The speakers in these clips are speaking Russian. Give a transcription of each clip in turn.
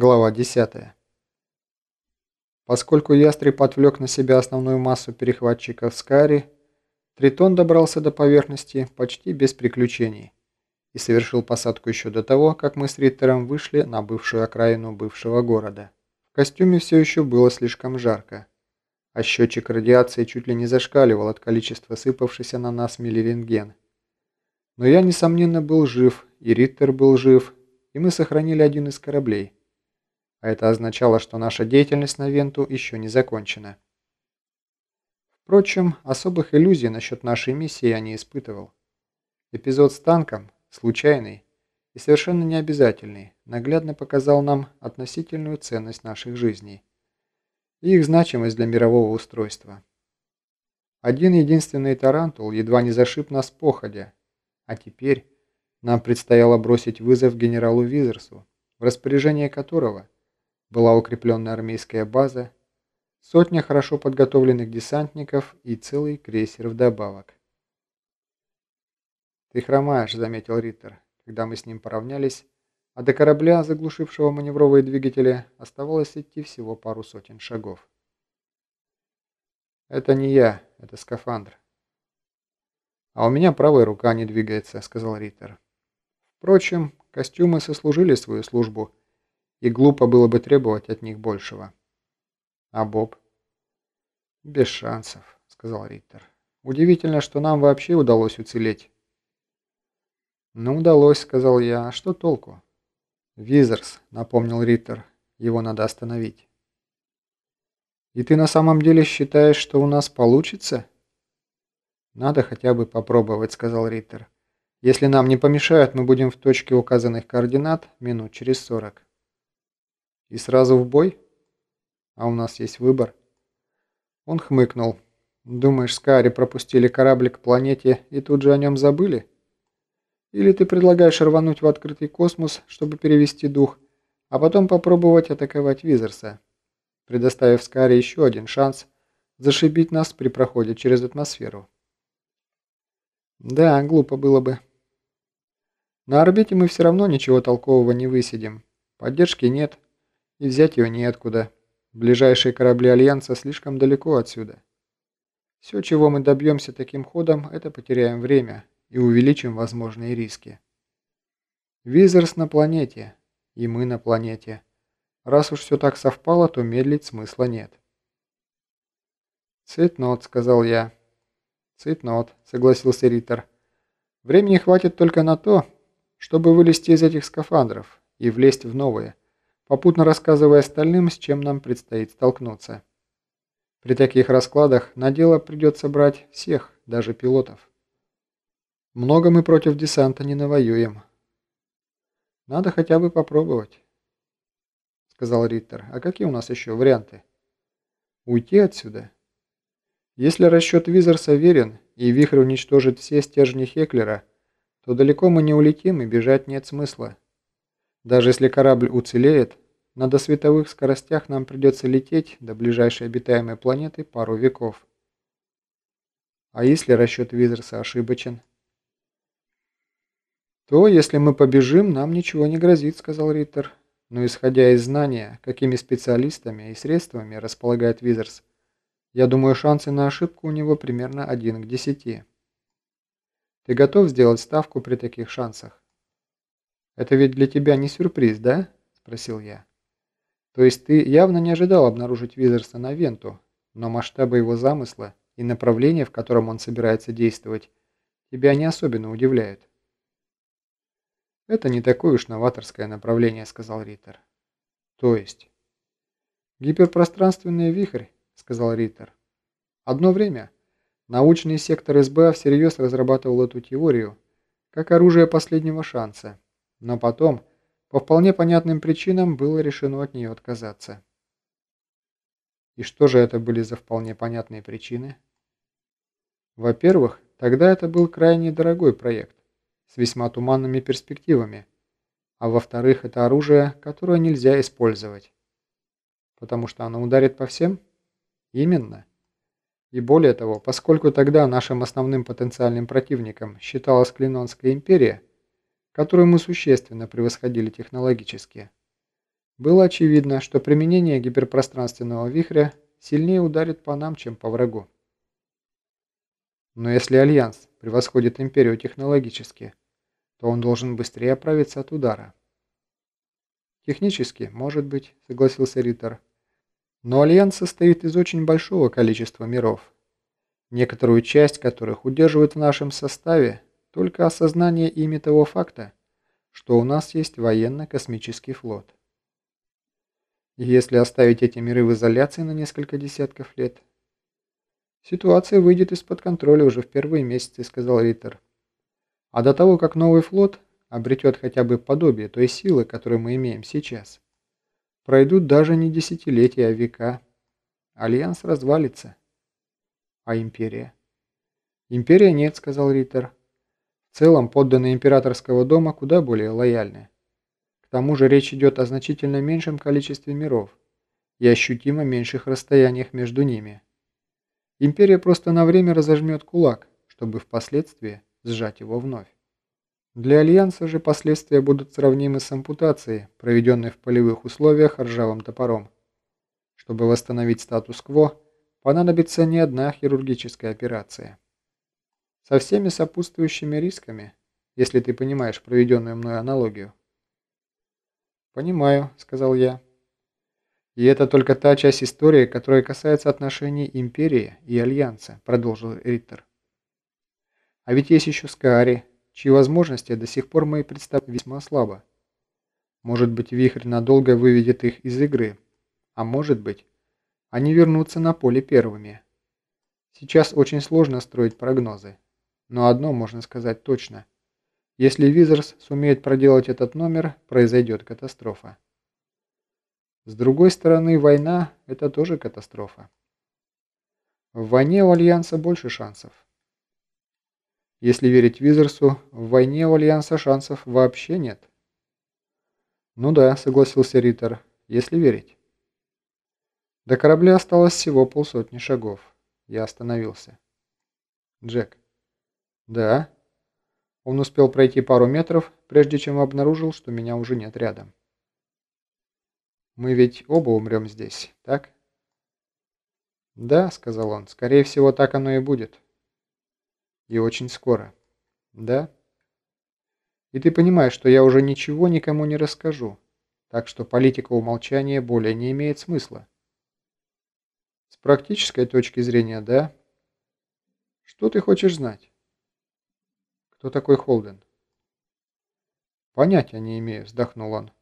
Глава 10. Поскольку ястреб отвлек на себя основную массу перехватчиков Скари, Тритон добрался до поверхности почти без приключений и совершил посадку еще до того, как мы с Риттером вышли на бывшую окраину бывшего города. В костюме все еще было слишком жарко, а счетчик радиации чуть ли не зашкаливал от количества сыпавшейся на нас миллирентген. Но я, несомненно, был жив, и Риттер был жив, и мы сохранили один из кораблей – а это означало, что наша деятельность на Венту еще не закончена. Впрочем, особых иллюзий насчет нашей миссии я не испытывал. Эпизод с танком, случайный и совершенно необязательный, наглядно показал нам относительную ценность наших жизней и их значимость для мирового устройства. Один единственный тарантул едва не зашиб нас походя, а теперь нам предстояло бросить вызов генералу Визерсу, в распоряжение которого – была укрепленная армейская база, сотня хорошо подготовленных десантников и целый крейсер вдобавок. «Ты хромаешь», — заметил Риттер, когда мы с ним поравнялись, а до корабля, заглушившего маневровые двигатели, оставалось идти всего пару сотен шагов. «Это не я, это скафандр». «А у меня правая рука не двигается», — сказал Риттер. «Впрочем, костюмы сослужили свою службу» и глупо было бы требовать от них большего. А Боб? Без шансов, сказал Риттер. Удивительно, что нам вообще удалось уцелеть. Ну, удалось, сказал я. А что толку? Визерс, напомнил Риттер. Его надо остановить. И ты на самом деле считаешь, что у нас получится? Надо хотя бы попробовать, сказал Риттер. Если нам не помешают, мы будем в точке указанных координат минут через сорок. И сразу в бой? А у нас есть выбор. Он хмыкнул. Думаешь, Скари пропустили корабль к планете и тут же о нем забыли? Или ты предлагаешь рвануть в открытый космос, чтобы перевести дух, а потом попробовать атаковать Визерса, предоставив Скари еще один шанс зашибить нас при проходе через атмосферу? Да, глупо было бы. На орбите мы все равно ничего толкового не высидим. Поддержки нет, и взять ее неоткуда. Ближайшие корабли Альянса слишком далеко отсюда. Все, чего мы добьемся таким ходом, это потеряем время и увеличим возможные риски. Визерс на планете, и мы на планете. Раз уж все так совпало, то медлить смысла нет. «Цитнот», — сказал я. «Цитнот», — согласился Риттер. «Времени хватит только на то, чтобы вылезти из этих скафандров и влезть в новые попутно рассказывая остальным, с чем нам предстоит столкнуться. При таких раскладах на дело придется брать всех, даже пилотов. Много мы против десанта не навоюем. Надо хотя бы попробовать, сказал Риттер. А какие у нас еще варианты? Уйти отсюда? Если расчет Визерса верен, и вихрь уничтожит все стержни Хеклера, то далеко мы не улетим и бежать нет смысла. Даже если корабль уцелеет, на досветовых скоростях нам придется лететь до ближайшей обитаемой планеты пару веков. А если расчет Визерса ошибочен? То, если мы побежим, нам ничего не грозит, сказал Риттер. Но исходя из знания, какими специалистами и средствами располагает Визерс, я думаю, шансы на ошибку у него примерно 1 к 10. Ты готов сделать ставку при таких шансах? «Это ведь для тебя не сюрприз, да?» – спросил я. «То есть ты явно не ожидал обнаружить Визерса на Венту, но масштабы его замысла и направление, в котором он собирается действовать, тебя не особенно удивляют?» «Это не такое уж новаторское направление», – сказал Риттер. «То есть?» «Гиперпространственный вихрь», – сказал Риттер. «Одно время научный сектор СБА всерьез разрабатывал эту теорию как оружие последнего шанса» но потом, по вполне понятным причинам, было решено от нее отказаться. И что же это были за вполне понятные причины? Во-первых, тогда это был крайне дорогой проект, с весьма туманными перспективами, а во-вторых, это оружие, которое нельзя использовать. Потому что оно ударит по всем? Именно. И более того, поскольку тогда нашим основным потенциальным противником считалась Клинонская империя, которую мы существенно превосходили технологически. Было очевидно, что применение гиперпространственного вихря сильнее ударит по нам, чем по врагу. Но если Альянс превосходит Империю технологически, то он должен быстрее оправиться от удара. Технически, может быть, согласился Риттер. Но Альянс состоит из очень большого количества миров, некоторую часть которых удерживает в нашем составе только осознание ими того факта, что у нас есть военно-космический флот. Если оставить эти миры в изоляции на несколько десятков лет, ситуация выйдет из-под контроля уже в первые месяцы, сказал Риттер. А до того, как новый флот обретет хотя бы подобие той силы, которую мы имеем сейчас, пройдут даже не десятилетия, а века. Альянс развалится. А империя? Империя нет, сказал Риттер. В целом, подданные императорского дома куда более лояльны. К тому же речь идет о значительно меньшем количестве миров и ощутимо меньших расстояниях между ними. Империя просто на время разожмет кулак, чтобы впоследствии сжать его вновь. Для Альянса же последствия будут сравнимы с ампутацией, проведенной в полевых условиях ржавым топором. Чтобы восстановить статус-кво, понадобится не одна хирургическая операция. Со всеми сопутствующими рисками, если ты понимаешь проведенную мной аналогию. «Понимаю», — сказал я. «И это только та часть истории, которая касается отношений Империи и Альянса», — продолжил Риттер. «А ведь есть еще Скаари, чьи возможности до сих пор мои представляют весьма слабо. Может быть, вихрь надолго выведет их из игры, а может быть, они вернутся на поле первыми. Сейчас очень сложно строить прогнозы, но одно можно сказать точно — если Визерс сумеет проделать этот номер, произойдет катастрофа. С другой стороны, война – это тоже катастрофа. В войне у Альянса больше шансов. Если верить Визерсу, в войне у Альянса шансов вообще нет. Ну да, согласился Риттер, если верить. До корабля осталось всего полсотни шагов. Я остановился. Джек. Да? Он успел пройти пару метров, прежде чем обнаружил, что меня уже нет рядом. «Мы ведь оба умрем здесь, так?» «Да», — сказал он, — «скорее всего, так оно и будет». «И очень скоро». «Да?» «И ты понимаешь, что я уже ничего никому не расскажу, так что политика умолчания более не имеет смысла». «С практической точки зрения, да?» «Что ты хочешь знать?» Кто такой Холден? Понятия не имею, вздохнул он.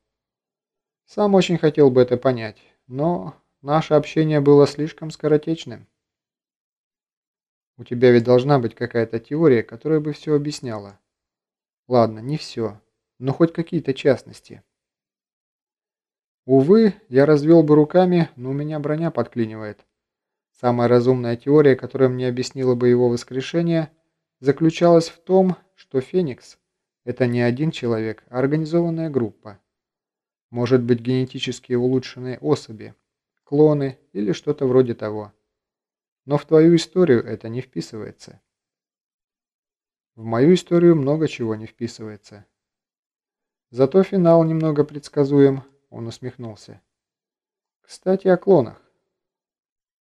Сам очень хотел бы это понять, но наше общение было слишком скоротечным. У тебя ведь должна быть какая-то теория, которая бы все объясняла. Ладно, не все, но хоть какие-то частности. Увы, я развел бы руками, но у меня броня подклинивает. Самая разумная теория, которая мне объяснила бы его воскрешение, заключалась в том, что Феникс – это не один человек, а организованная группа. Может быть генетически улучшенные особи, клоны или что-то вроде того. Но в твою историю это не вписывается. В мою историю много чего не вписывается. Зато финал немного предсказуем, он усмехнулся. Кстати, о клонах.